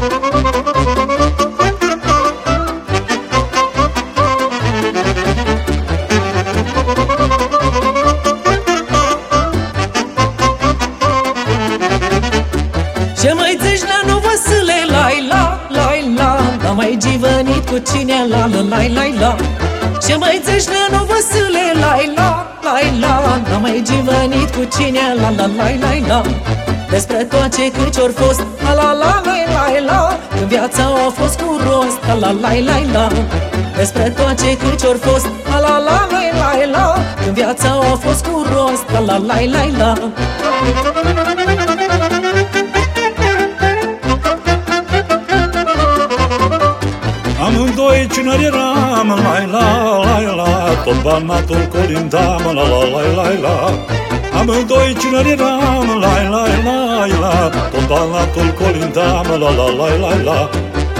Ce mai zici la nu Vasile, lai la, lai la. N-am mai givănit cu cine la la lai lai la. Ce mai zici la nu Vasile, lai la, lai la. N-am mai givănit cu cine la la lai lai la. Despre tot ce câci ori fost la la la lai lai la Când viața a fost cu rost la la lai lai la Despre tot ce câci ori fost la la la lai lai la Când viața a fost cu rost la la lai lai la Amândoi cineri eram, lai la, lai la Tot banatul colindam, la la, lai lai la Amândoi cineri eram, lai lai lai la. Tot banatul colindam, la la, lai lai la.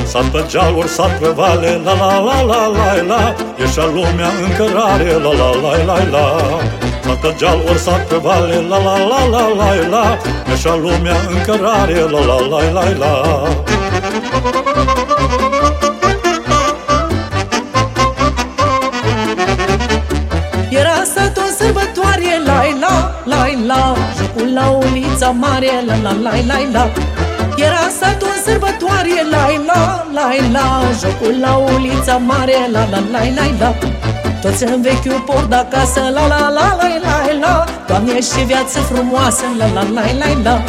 Sat pe gealuri, sat pe vale, la la la la la la. Ieșea lumea în cărare, la la la la la. Sat pe gealuri, sat pe vale, la la la la la la. Ieșea lumea în cărare, la la la la la. Era Jocul la ulița mare, la la lai lai la Era satul sărbătoare, lai la, lai la Jocul la ulița mare, la la lai lai la Toți în vechiul port acasă, la la la lai lai la Doamne și viață frumoasă, la la lai lai la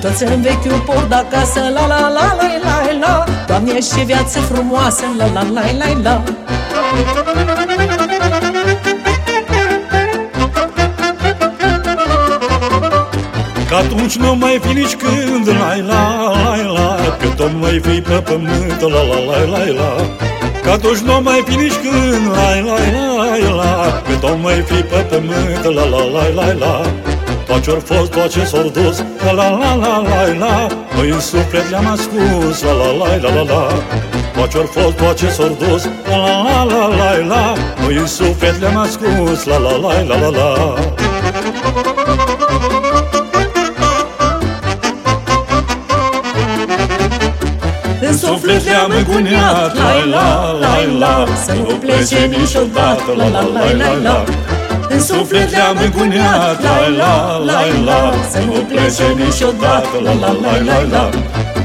Toți în vechiul port acasă, la la la lai lai la Doamne și viață frumoasă, la la lai lai la Că atunci nu mai fi nici când Lai la, lai la Că tot mai fi pe pământ La la, lai, lai la Că atunci nu mai fi nici când Lai, lai, lai la Că tot mai fi pe pământ La la, lai, lai la Tot ce-or fost, tot ce s-or dus La la, la, la, lai la Noi în suflet le-am ascuns La la, lai, la, la, la Tot ce-or fost, tot ce s-or dus La la, la, la, lai la Noi în suflet le-am ascuns La la, lai, la, la, la În suflet le-am încuniat, la la, la la Să nu plece niciodată, la la, la la la În suflet le-am încuniat, la la, la la Să nu plece niciodată, la la, la la la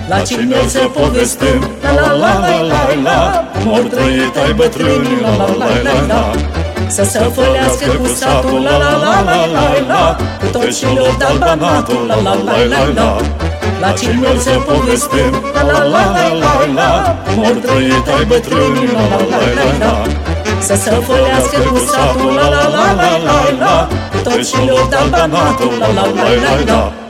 La cine să povestim, la la, la la la la Cum ori trăit ai bătrâni, la la, la la la să se fălească cu satul, la la la la la la Cu tot și lor de albanatul, la la la la la la cine să povestim, la la la la la la Cum ori trăit ai bătrâni, la la la la la Să se fălească cu satul, la la la la la la Cu tot și lor de albanatul, la la la la la